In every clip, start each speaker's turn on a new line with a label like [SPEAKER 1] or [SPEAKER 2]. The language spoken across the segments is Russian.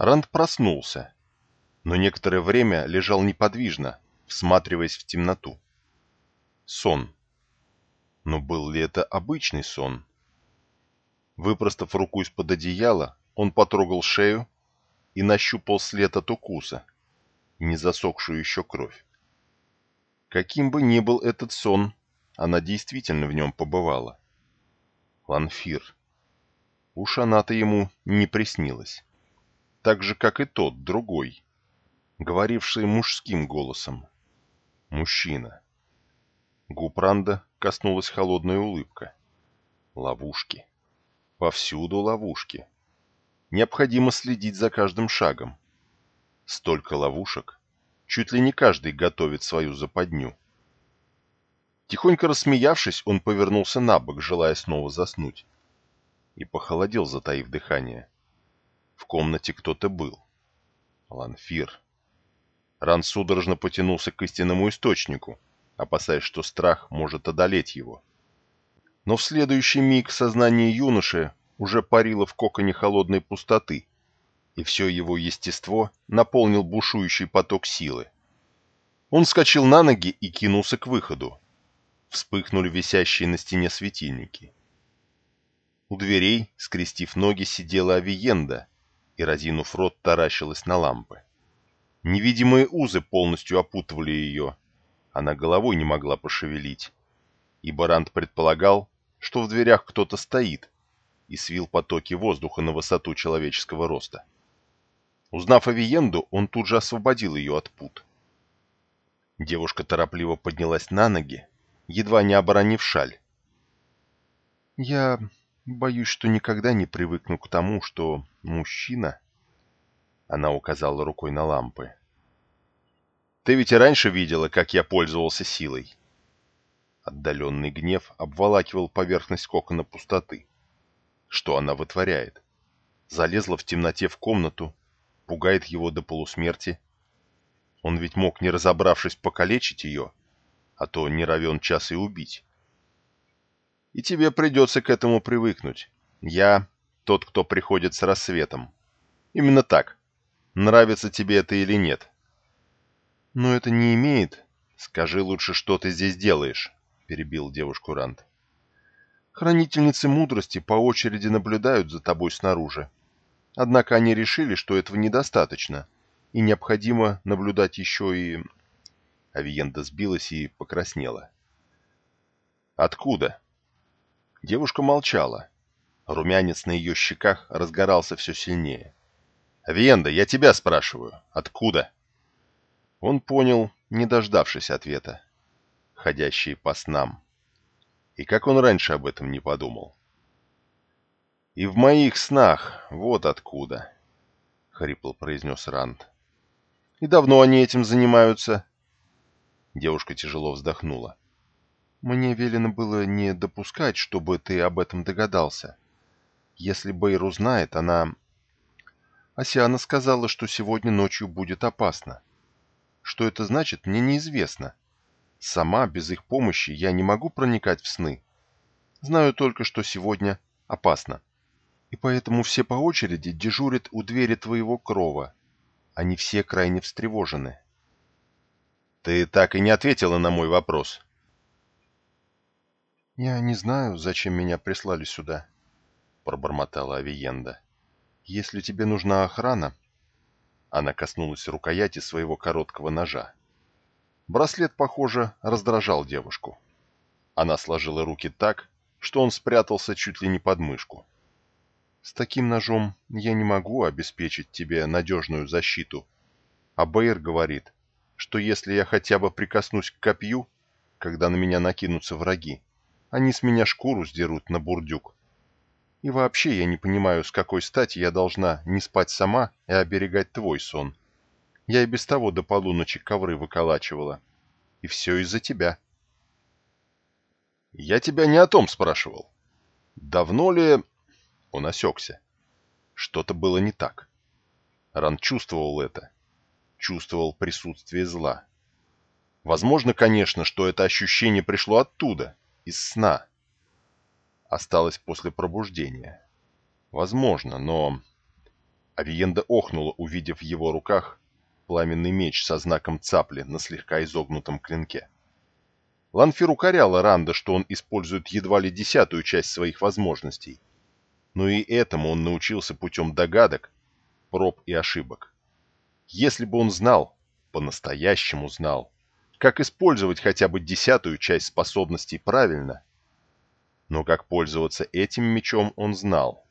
[SPEAKER 1] Ранд проснулся, но некоторое время лежал неподвижно, всматриваясь в темноту. Сон. Но был ли это обычный сон? Выпростав руку из-под одеяла, он потрогал шею и нащупал след от укуса, не засохшую еще кровь. Каким бы ни был этот сон, она действительно в нем побывала. Ланфир. Уж она-то ему не приснилась. Так же, как и тот, другой, говоривший мужским голосом. Мужчина. Губ Ранда коснулась холодная улыбка. Ловушки. Повсюду ловушки. Необходимо следить за каждым шагом. Столько ловушек. Чуть ли не каждый готовит свою западню. Тихонько рассмеявшись, он повернулся на бок, желая снова заснуть. И похолодел, затаив дыхание. В комнате кто-то был. Ланфир. Ран судорожно потянулся к истинному источнику, опасаясь, что страх может одолеть его. Но в следующий миг сознание юноши уже парило в коконе холодной пустоты, и все его естество наполнил бушующий поток силы. Он вскочил на ноги и кинулся к выходу. Вспыхнули висящие на стене светильники. У дверей, скрестив ноги, сидела Авиенда и, разинув рот, таращилась на лампы. Невидимые узы полностью опутывали ее. Она головой не могла пошевелить. И Барант предполагал, что в дверях кто-то стоит и свил потоки воздуха на высоту человеческого роста. Узнав Авиенду, он тут же освободил ее от пут. Девушка торопливо поднялась на ноги, едва не оборонив шаль. «Я боюсь, что никогда не привыкну к тому, что мужчина...» Она указала рукой на лампы. «Ты ведь и раньше видела, как я пользовался силой». Отдаленный гнев обволакивал поверхность кокона пустоты. Что она вытворяет? Залезла в темноте в комнату, пугает его до полусмерти. Он ведь мог, не разобравшись, покалечить ее, а то не равен час и убить. И тебе придется к этому привыкнуть. Я тот, кто приходит с рассветом. Именно так. Нравится тебе это или нет. Но это не имеет... Скажи лучше, что ты здесь делаешь, перебил девушку Рант. Хранительницы мудрости по очереди наблюдают за тобой снаружи. Однако они решили, что этого недостаточно, и необходимо наблюдать еще и... Авиенда сбилась и покраснела. «Откуда?» Девушка молчала. Румянец на ее щеках разгорался все сильнее. «Авиенда, я тебя спрашиваю. Откуда?» Он понял, не дождавшись ответа. Ходящие по снам. И как он раньше об этом не подумал? «И в моих снах, вот откуда», — хрипло произнес Ранд. «И давно они этим занимаются?» Девушка тяжело вздохнула. «Мне велено было не допускать, чтобы ты об этом догадался. Если Бэйр узнает, она...» Асиана сказала, что сегодня ночью будет опасно. Что это значит, мне неизвестно. Сама, без их помощи, я не могу проникать в сны. Знаю только, что сегодня опасно. И поэтому все по очереди дежурят у двери твоего крова. Они все крайне встревожены. Ты так и не ответила на мой вопрос. Я не знаю, зачем меня прислали сюда, пробормотала Авиенда. Если тебе нужна охрана... Она коснулась рукояти своего короткого ножа. Браслет, похоже, раздражал девушку. Она сложила руки так, что он спрятался чуть ли не под мышку. «С таким ножом я не могу обеспечить тебе надежную защиту. А Бэйр говорит, что если я хотя бы прикоснусь к копью, когда на меня накинутся враги, они с меня шкуру сдерут на бурдюк. И вообще я не понимаю, с какой стати я должна не спать сама и оберегать твой сон. Я и без того до полуночи ковры выколачивала. И все из-за тебя. Я тебя не о том спрашивал. Давно ли... Он осекся. Что-то было не так. Ран чувствовал это чувствовал присутствие зла. Возможно, конечно, что это ощущение пришло оттуда, из сна. Осталось после пробуждения. Возможно, но... Авиенда охнула, увидев в его руках пламенный меч со знаком цапли на слегка изогнутом клинке. Ланфир укоряла Ранда, что он использует едва ли десятую часть своих возможностей. Но и этому он научился путем догадок, проб и ошибок. Если бы он знал, по-настоящему знал, как использовать хотя бы десятую часть способностей правильно, но как пользоваться этим мечом он знал.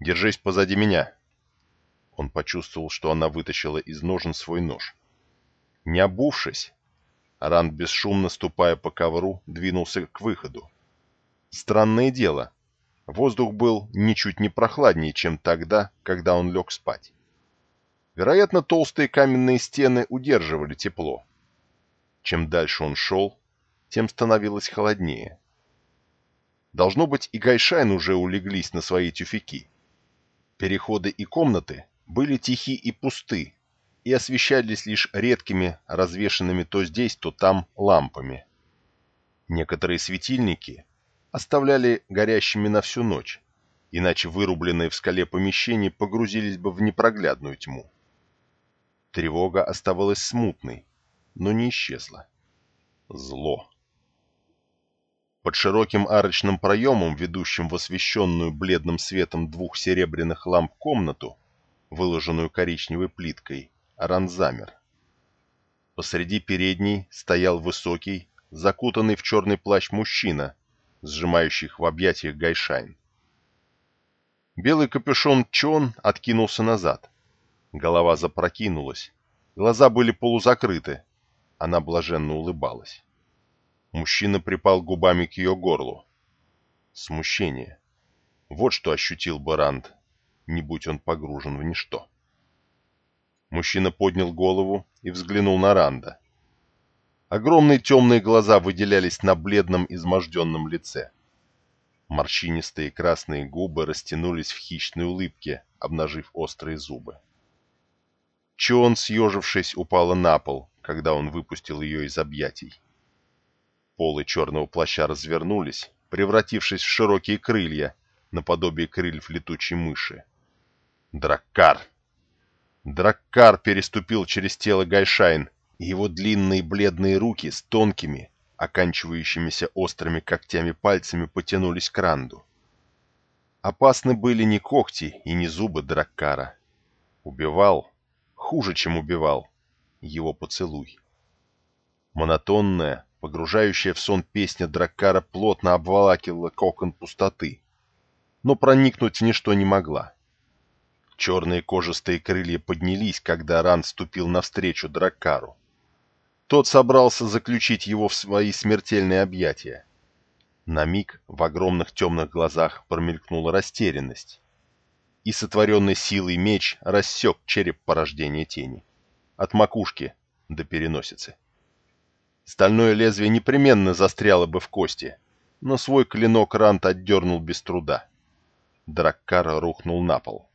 [SPEAKER 1] «Держись позади меня!» Он почувствовал, что она вытащила из ножен свой нож. Не обувшись, Ранд, бесшумно ступая по ковру, двинулся к выходу. Странное дело, воздух был ничуть не прохладнее, чем тогда, когда он лег спать. Вероятно, толстые каменные стены удерживали тепло. Чем дальше он шел, тем становилось холоднее. Должно быть, и Гайшайн уже улеглись на свои тюфяки. Переходы и комнаты были тихи и пусты, и освещались лишь редкими, развешанными то здесь, то там лампами. Некоторые светильники оставляли горящими на всю ночь, иначе вырубленные в скале помещения погрузились бы в непроглядную тьму. Тревога оставалась смутной, но не исчезла. Зло. Под широким арочным проемом, ведущим в освещенную бледным светом двух серебряных ламп комнату, выложенную коричневой плиткой, Аран замер. Посреди передней стоял высокий, закутанный в черный плащ мужчина, сжимающий в объятиях Гайшайн. Белый капюшон Чон откинулся назад. Голова запрокинулась. Глаза были полузакрыты. Она блаженно улыбалась. Мужчина припал губами к ее горлу. Смущение. Вот что ощутил Барант, не будь он погружен в ничто. Мужчина поднял голову и взглянул на Ранда. Огромные темные глаза выделялись на бледном изможденном лице. Морщинистые красные губы растянулись в хищной улыбке, обнажив острые зубы. Чон, съежившись, упала на пол, когда он выпустил ее из объятий. Полы черного плаща развернулись, превратившись в широкие крылья, наподобие крыльев летучей мыши. Драккар! Драккар переступил через тело Гайшайн, и его длинные бледные руки с тонкими, оканчивающимися острыми когтями пальцами потянулись к Ранду. Опасны были не когти и не зубы Драккара. Убивал, хуже, чем убивал, его поцелуй. Монотонная, погружающая в сон песня Драккара плотно обволакивала кокон пустоты, но проникнуть в ничто не могла. Черные кожистые крылья поднялись, когда Ран ступил навстречу Драккару. Тот собрался заключить его в свои смертельные объятия. На миг в огромных темных глазах промелькнула растерянность, и сотворенный силой меч рассек череп порождения тени. От макушки до переносицы. Стальное лезвие непременно застряло бы в кости, но свой клинок Рант отдернул без труда. Драккар рухнул на пол.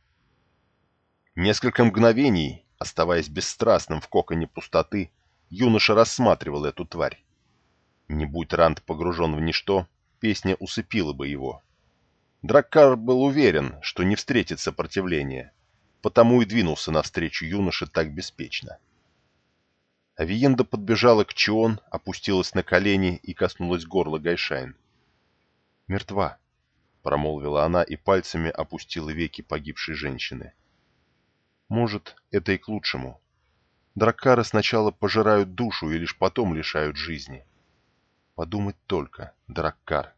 [SPEAKER 1] Несколько мгновений, оставаясь бесстрастным в коконе пустоты, юноша рассматривал эту тварь. Не будь Ранд погружен в ничто, песня усыпила бы его. Драккар был уверен, что не встретит сопротивления, потому и двинулся навстречу юноше так беспечно. Авиенда подбежала к Чион, опустилась на колени и коснулась горла Гайшайн. «Мертва», — промолвила она и пальцами опустила веки погибшей женщины. Может, это и к лучшему. Драккары сначала пожирают душу и лишь потом лишают жизни. Подумать только, Драккар.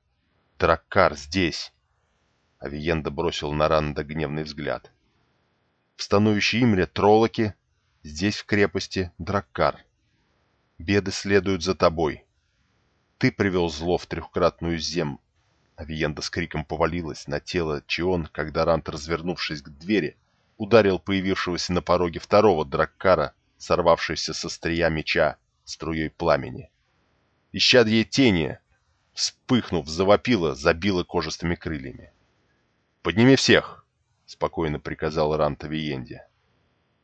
[SPEAKER 1] Драккар здесь. Авиенда бросила на Ранда гневный взгляд. В станующей Имре троллоки, здесь в крепости Драккар. Беды следуют за тобой. Ты привел зло в трехкратную зем. Авиенда с криком повалилась на тело Чион, когда Рант, развернувшись к двери, ударил появившегося на пороге второго драккара, сорвавшийся со стрия меча, струей пламени. Исчадье тени, вспыхнув, завопило, забило кожистыми крыльями. «Подними всех!» — спокойно приказал Ранта Виенде.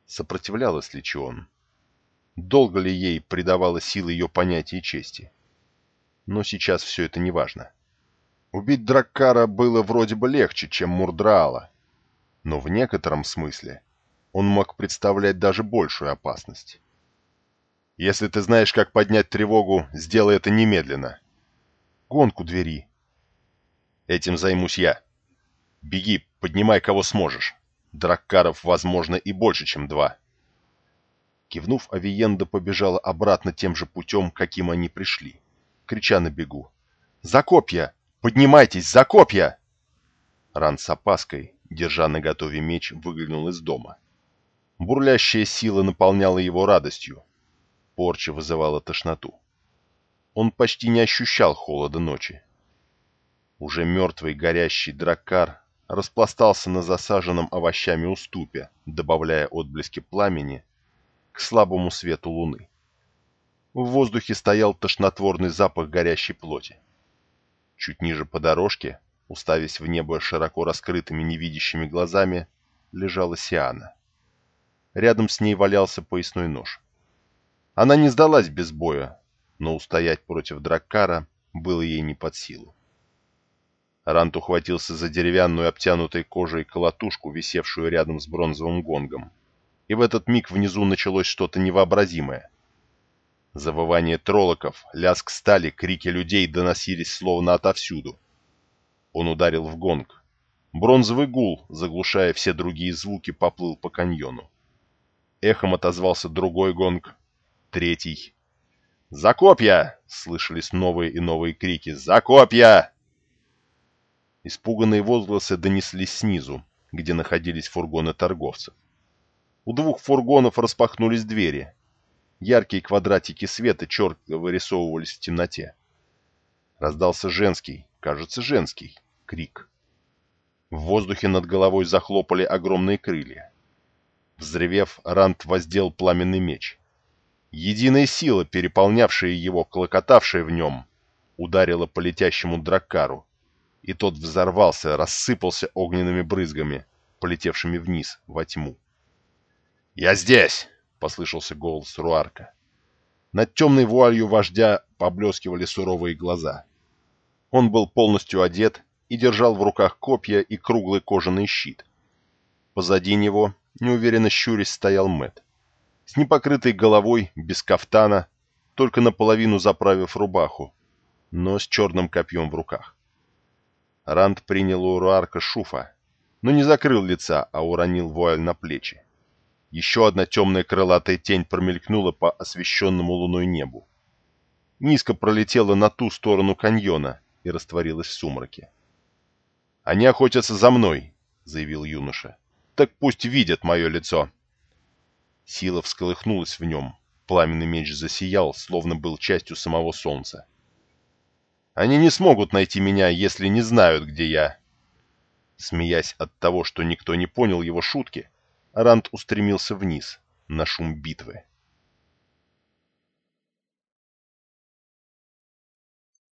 [SPEAKER 1] Сопротивлялась ли Чион? Долго ли ей придавала силы ее понятия чести? Но сейчас все это не важно. Убить Драккара было вроде бы легче, чем Мурдраала, но в некотором смысле он мог представлять даже большую опасность. «Если ты знаешь, как поднять тревогу, сделай это немедленно. Гонку двери. Этим займусь я. Беги, поднимай кого сможешь. Драккаров, возможно, и больше, чем два». Кивнув, Авиенда побежала обратно тем же путем, каким они пришли, крича на бегу. «За копья! Поднимайтесь, за копья!» Ран с опаской, держа на готове меч, выглянул из дома. Бурлящая сила наполняла его радостью. Порча вызывала тошноту. Он почти не ощущал холода ночи. Уже мертвый горящий драккар распластался на засаженном овощами уступе, добавляя отблески пламени к слабому свету луны. В воздухе стоял тошнотворный запах горящей плоти. Чуть ниже по дорожке, уставясь в небо широко раскрытыми невидящими глазами, лежала Сиана. Рядом с ней валялся поясной нож. Она не сдалась без боя, но устоять против Драккара было ей не под силу. Рант ухватился за деревянную обтянутой кожей колотушку, висевшую рядом с бронзовым гонгом. И в этот миг внизу началось что-то невообразимое. Завывание троллоков, лязг стали, крики людей доносились словно отовсюду. Он ударил в гонг. Бронзовый гул, заглушая все другие звуки, поплыл по каньону. Эхом отозвался другой гонг, третий. «За копья!» — слышались новые и новые крики. «За копья!» Испуганные возгласы донеслись снизу, где находились фургоны торговцев. У двух фургонов распахнулись двери. Яркие квадратики света четко вырисовывались в темноте. Раздался женский, кажется, женский, крик. В воздухе над головой захлопали огромные крылья. Взревев, Рант воздел пламенный меч. Единая сила, переполнявшая его, клокотавшая в нем, ударила по летящему драккару, и тот взорвался, рассыпался огненными брызгами, полетевшими вниз, во тьму. «Я здесь!» — послышался голос Руарка. Над темной вуалью вождя поблескивали суровые глаза. Он был полностью одет и держал в руках копья и круглый кожаный щит. Позади него, неуверенно щурясь, стоял Мэт. С непокрытой головой, без кафтана, только наполовину заправив рубаху, но с черным копьем в руках. Ранд принял у Руарка шуфа, но не закрыл лица, а уронил вуаль на плечи. Еще одна темная крылатая тень промелькнула по освещенному луной небу. Низко пролетела на ту сторону каньона и растворилась в сумраке. «Они охотятся за мной», — заявил юноша. «Так пусть видят мое лицо». Сила всколыхнулась в нем. Пламенный меч засиял, словно был частью самого солнца. «Они не смогут найти меня, если не знают, где я». Смеясь от того, что никто не понял его шутки, Ранд устремился вниз, на шум битвы.